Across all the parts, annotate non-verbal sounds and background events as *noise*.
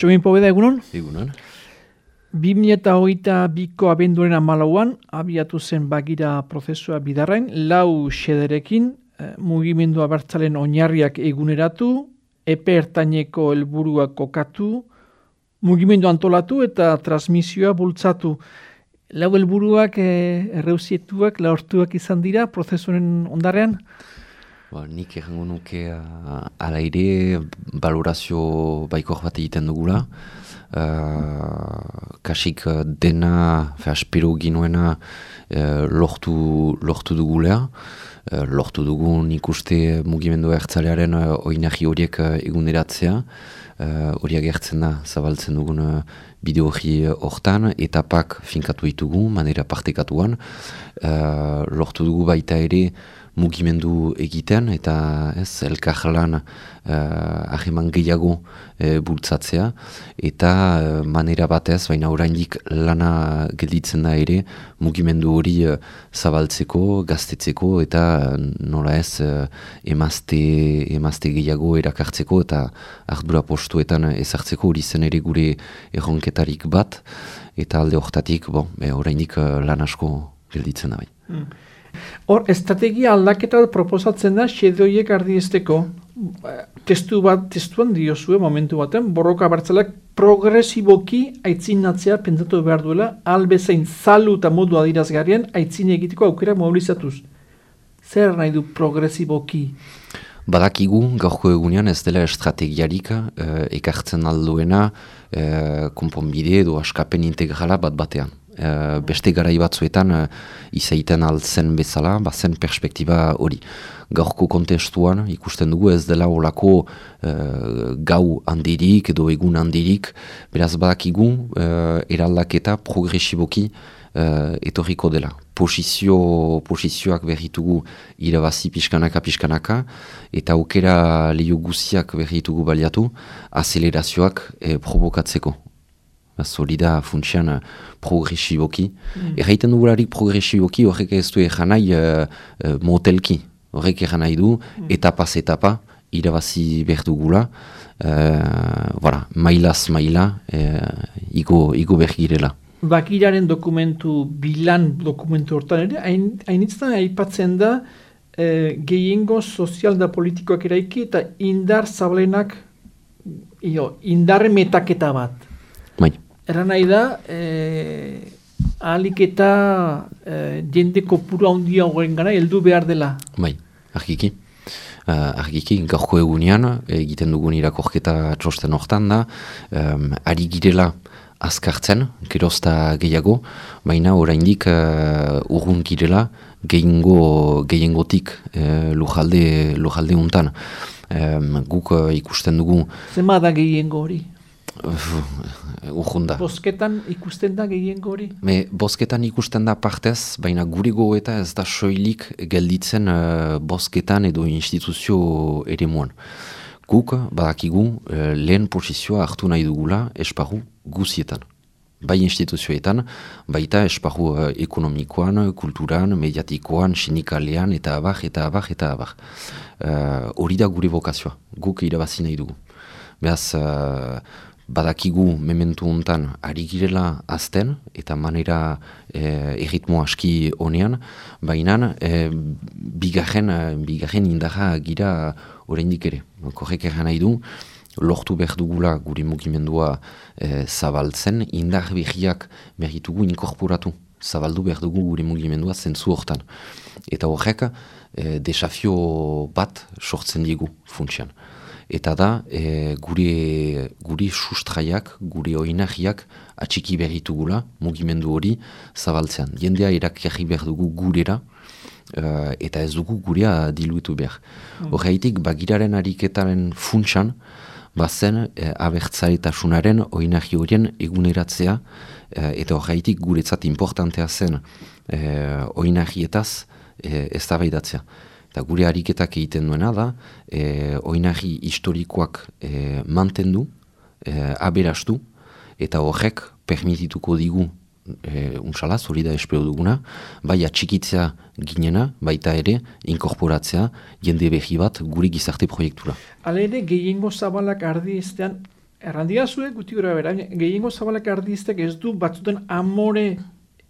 Txomin pobeda egunon? Egunon. 2008 biko abenduaren amalauan, abiatu zen bagira prozesua bidarrain, lau xederekin, eh, mugimendu abertzalen oinarriak eguneratu, epe ertaineko helburua kokatu, mugimendu antolatu eta transmisioa bultzatu. Lau helburuak eh, erreusietuak, laurtuak izan dira prozesuaren ondarean? Ba, nik errango nuke ala ere balorazio baikor bat egiten dugula. Uh, kasik dena, fe aspiro ginoena uh, lortu, lortu dugulea. Uh, lortu dugu nik uste mugimendu ertzalearen uh, oinahi horiek uh, eguneratzea. Uh, gertzen da, zabaltzen dugun uh, bideo hori hortan, etapak finkatu ditugu, manera partekatuan. Uh, lortu dugu baita ere, mugimendu egiten eta ez elkarlan uh, aheman gehiago uh, bultzatzea eta uh, manera batez, baina oraindik lana gelditzen da ere mugimendu hori uh, zabaltzeko, gaztetzeko eta uh, nola ez uh, emazte, emazte gehiago erakartzeko eta ardura postuetan ezartzeko hori zen ere gure erronketarik bat eta alde hortatik, bon, oraindik uh, lan asko gelditzen da bai. Mm. Hor, estrategia aldaketa proposatzen da xedoiek ardiesteko. Testu bat, testuan diozue momentu baten, borroka bartzalak progresiboki aitzinatzea pentsatu behar duela, albezain zalu eta modu adirazgarrian aitzin egiteko aukera mobilizatuz. Zer nahi du progresiboki? Badakigu, gaurko egunean ez dela estrategiarik eh, ekartzen alduena eh, konponbide edo askapen integrala bat batean. Uh, beste garai batzuetan uh, izaiten altzen bezala, bazen perspektiba hori. Gaurko kontestuan ikusten dugu ez dela olako uh, gau handirik edo egun handirik, beraz badakigu uh, eraldaketa progresiboki uh, etorriko dela. Posizio, posizioak berritugu irabazi pixkanaka pixkanaka, eta aukera lehio guziak berritugu baliatu, azelerazioak eh, provokatzeko hori da funtsian uh, progresiboki. Mm. Erraiten dugularik progresiboki horrek ez du eganai uh, uh, motelki. Horrek eganai du, mm. etapaz etapa, irabazi behar dugula. Uh, voilà, mailaz maila, uh, igo, igo behar girela. Bakiraren dokumentu, bilan dokumentu hortan ere, hainitzen aipatzen da eh, gehiengo sozial da politikoak eraiki eta indar zablenak, indar metaketa bat. Eran nahi da, e, ahalik eta e, jende kopuru handia horren gara, heldu behar dela. Bai, argiki. Uh, argiki, gaurko egunean, egiten dugun irakorketa txosten hortan da, um, ari girela azkartzen, gerozta gehiago, baina oraindik uh, urgun girela gehiengo, gehiengotik uh, lujalde, lujalde untan. Um, guk uh, ikusten dugu... Zema da gehiengo hori? Urrunda. Bosketan ikusten da gehiengo hori? Me, bosketan ikusten da partez, baina guri eta ez da soilik gelditzen uh, bosketan edo instituzio ere muan. Guk, badakigu, uh, lehen posizioa hartu nahi dugula esparru guzietan. Bai instituzioetan, baita esparru uh, ekonomikoan, kulturan, mediatikoan, sinikalean, eta abar, eta abar, eta abar. Hori uh, da gure bokazioa, guk irabazi nahi dugu. Beaz, badakigu mementu hontan ari girela azten eta manera e, erritmo aski honean, baina e, bigarren, bigarren indaja gira oraindik ere. Korrek erran nahi du, lortu behar dugula guri mugimendua e, zabaltzen, indar behiak berritugu inkorporatu. Zabaldu behar dugu guri mugimendua zentzu hortan. Eta horrek e, desafio bat sortzen digu funtsian eta da e, gure, gure sustraiak, gure oinahiak atxiki berritugula mugimendu hori zabaltzean. Jendea irakiarri behar dugu gurera e, eta ez dugu gurea diluitu behar. Mm. Horreitik, bagiraren ariketaren funtsan, bazen e, abertzaetasunaren oinahi horien eguneratzea e, eta horreitik guretzat importantea zen e, oinahietaz e, ez da Eta gure ariketak egiten duena da, e, oinari historikoak e, mantendu, e, aberastu, eta horrek permitituko digu e, unsala, hori da espero duguna, bai atxikitzea ginena, baita ere, inkorporatzea jende behi bat gure gizarte proiektura. Hala ere, gehiengo zabalak ardi estean errandia zuen, guti gura bera, gehiengo zabalak ardiztek ez du batzuten amore,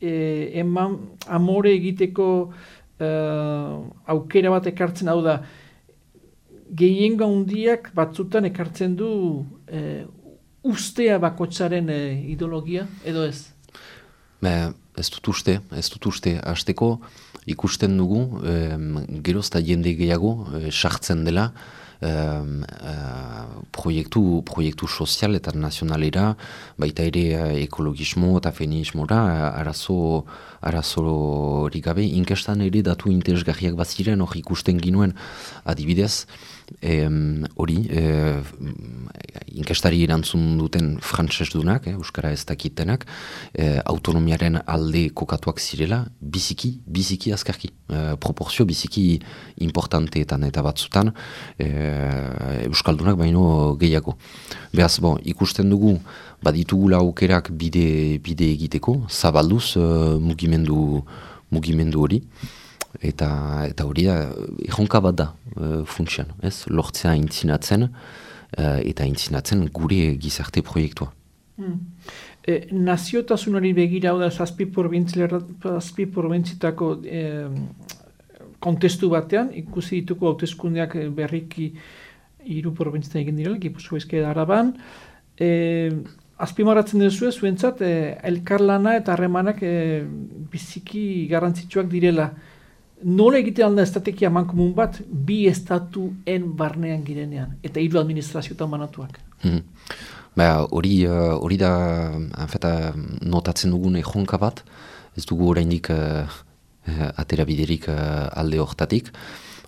e, eman, amore egiteko aukera bat ekartzen hau da, gehiengo handiak batzutan ekartzen du e, ustea bakotsaren ideologia, edo ez? Be, ez dut uste, ez dut uste, hasteko ikusten dugu, e, gerozta jende gehiago, sartzen dela, uh, proiektu, proiektu sozial eta nazionalera, baita ere uh, ekologismo eta feminismora, uh, arazo, arazo gabe, inkestan ere datu interesgarriak bat ziren, hori ikusten ginuen adibidez, hori, e, inkestari erantzun duten frantses dunak, eh, Euskara ez dakitenak, e, autonomiaren alde kokatuak zirela, biziki, biziki azkarki, e, proporzio biziki importanteetan eta batzutan, e, Euskaldunak baino gehiago. Beaz, bon, ikusten dugu, baditugula aukerak bide, bide egiteko, zabalduz mugimendu, mugimendu hori, eta eta hori da erronka bat da e, funtsian, ez? Lortzea intzinatzen e, eta intzinatzen gure gizarte proiektua. Hmm. E, naziotasunari begira da zazpi provintzitako e, kontestu batean, ikusi dituko hauteskundeak berriki hiru provintzita egin direla, Gipuzko ezke araban, e, azpimarratzen duzu zuentzat, e, elkarlana eta harremanak e, biziki garrantzitsuak direla. Nola egite alda estrategia mankomun bat, bi estatuen barnean girenean, eta hiru administrazioetan manatuak. Hmm. Ba, hori, hori da, anfeta, notatzen dugun ejonka bat, ez dugu oraindik uh, atera biderik uh, alde hortatik.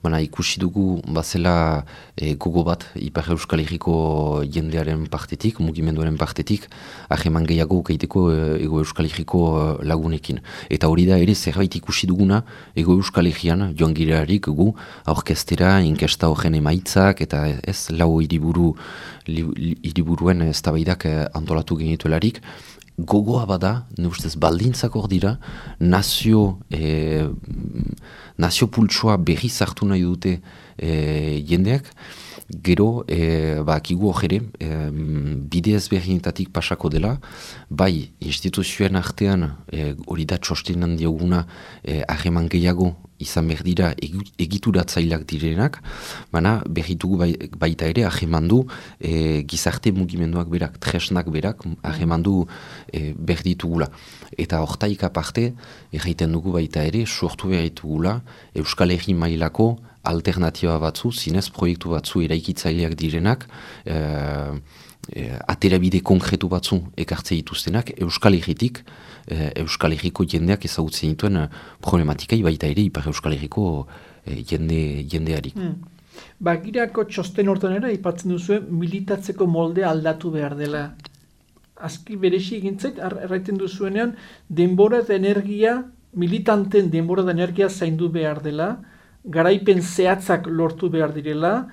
Baina ikusi dugu bazela e, gogo bat Ipar Euskal Herriko jendearen partetik, mugimenduaren partetik, aheman gehiago gaiteko e, Ego Euskal Herriko lagunekin. Eta hori da ere zerbait ikusi duguna Ego Euskal Herrian joan girearik gu aurkestera, inkesta horren emaitzak eta ez lau hiriburu hiriburuen ez tabaidak e, antolatu genituelarik, gogoa bada, ne ustez baldintzak hor dira, nazio, e, nazio pultsoa berri zartu nahi dute e, jendeak, gero, e, ba, kigu hori e, bide ez pasako dela, bai, instituzioen artean, e, hori da txostenan dioguna, e, aheman gehiago izan behar dira egituratzaileak direnak, baina behitugu bai, baita ere ahemandu e, gizarte mugimenduak berak, tresnak berak, ahemandu e, behar ditugula. Eta hortaik aparte, erraiten dugu baita ere, sortu behar ditugula Euskal Herri mailako alternatiba batzu, zinez proiektu batzu eraikitzaileak direnak, e, e, aterabide konkretu batzu ekartze dituztenak, Euskal Herritik, e, Euskal Herriko jendeak ezagutzen dituen problematikai baita ere Ipar Euskal Herriko e, jende, jendeari. Hmm. Bagirako txosten hortan ere, ipatzen duzu, militatzeko molde aldatu behar dela. Azki beresi egintzait, erraiten duzuenean, denbora eta energia, militanten denbora eta energia zaindu behar dela, garaipen zehatzak lortu behar direla,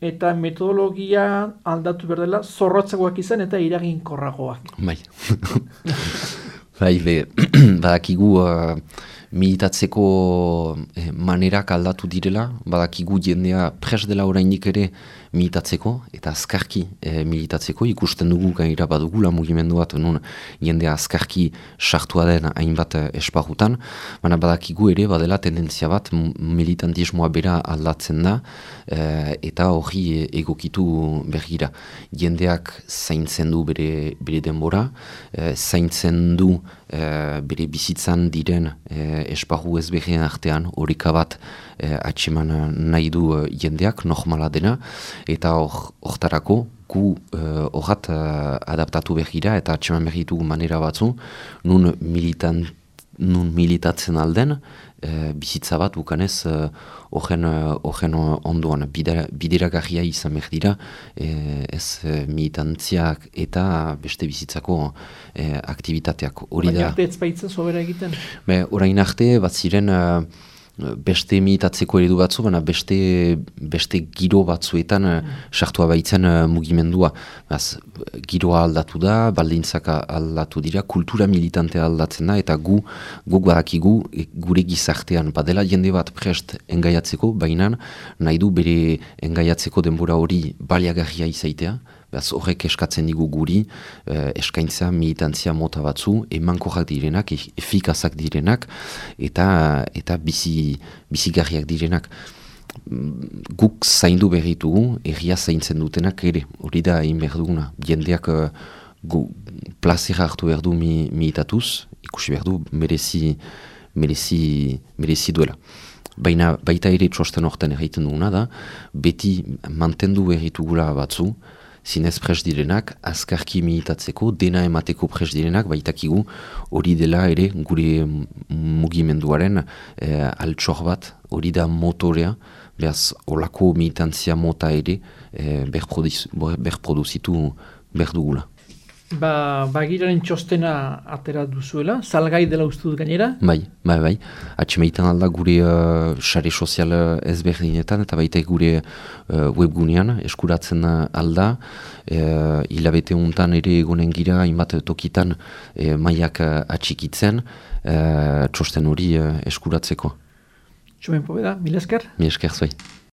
eta metodologia aldatu behar dela, zorrotzagoak izan eta iraginkorragoak. Bai. *laughs* Bai, be, *clears throat* badakigu uh, militatzeko eh, manerak aldatu direla, badakigu jendea pres dela orainik ere militatzeko eta azkarki e, militatzeko ikusten dugu gaira badugula mugimendu bat nun jende azkarki sartua den hainbat e, esparrutan, baina badakigu ere badela tendentzia bat militantismoa bera aldatzen da e, eta hori egokitu bergira. Jendeak zaintzen du bere, bere denbora, e, zaintzen du e, bere bizitzan diren e, esparru ezbegien artean horika bat e, atseman nahi du jendeak, normala dena, eta hortarako gu horrat uh, adaptatu begira eta atseman behitu manera batzu. Nun, militan, nun militatzen alden uh, bizitza bat bukanez horren uh, onduan bideragarria izan behar dira ez uh, militantziak eta beste bizitzako uh, aktivitateak hori da. arte ez baitza sobera egiten. Orain arte bat ziren beste imitatzeko eredu batzu, baina beste, beste giro batzuetan eh, sartua baitzen uh, mugimendua. Baz, giroa aldatu da, baldintzak aldatu dira, kultura militantea aldatzen da, eta gu, guk badakigu, e, gure gizartean badela jende bat prest engaiatzeko, baina nahi du bere engaiatzeko denbora hori baliagarria izaitea, Beaz horrek eskatzen digu guri, uh, eskaintza militantzia mota batzu, emankorrak direnak, e, efikazak direnak, eta eta bizi, bizigarriak direnak. Mm, guk zaindu berritugu, erria zaintzen dutenak ere, hori da egin behar duguna. Jendeak gu, plazera hartu behar du mi, militatuz, ikusi behar du merezi, merezi, merezi duela. Baina baita ere txosten horten erraiten duguna da, beti mantendu erritugula batzu, zinez pres direnak, azkarki militatzeko, dena emateko pres direnak, baitakigu hori dela ere gure mugimenduaren eh, altxor bat, hori da motorea, behaz olako militantzia mota ere eh, berproduzitu berdugula. Ba, bagiraren txostena atera duzuela, salgai dela uste dut gainera? Bai, bai, bai. Atxemeitan alda gure uh, sare sozial ezberdinetan eta baita gure uh, webgunean eskuratzen alda. Uh, hilabete untan ere egonen gira, hainbat tokitan uh, maiak uh, atxikitzen uh, txosten hori uh, eskuratzeko. Txomen pobeda, mil esker? Mil esker, zoi.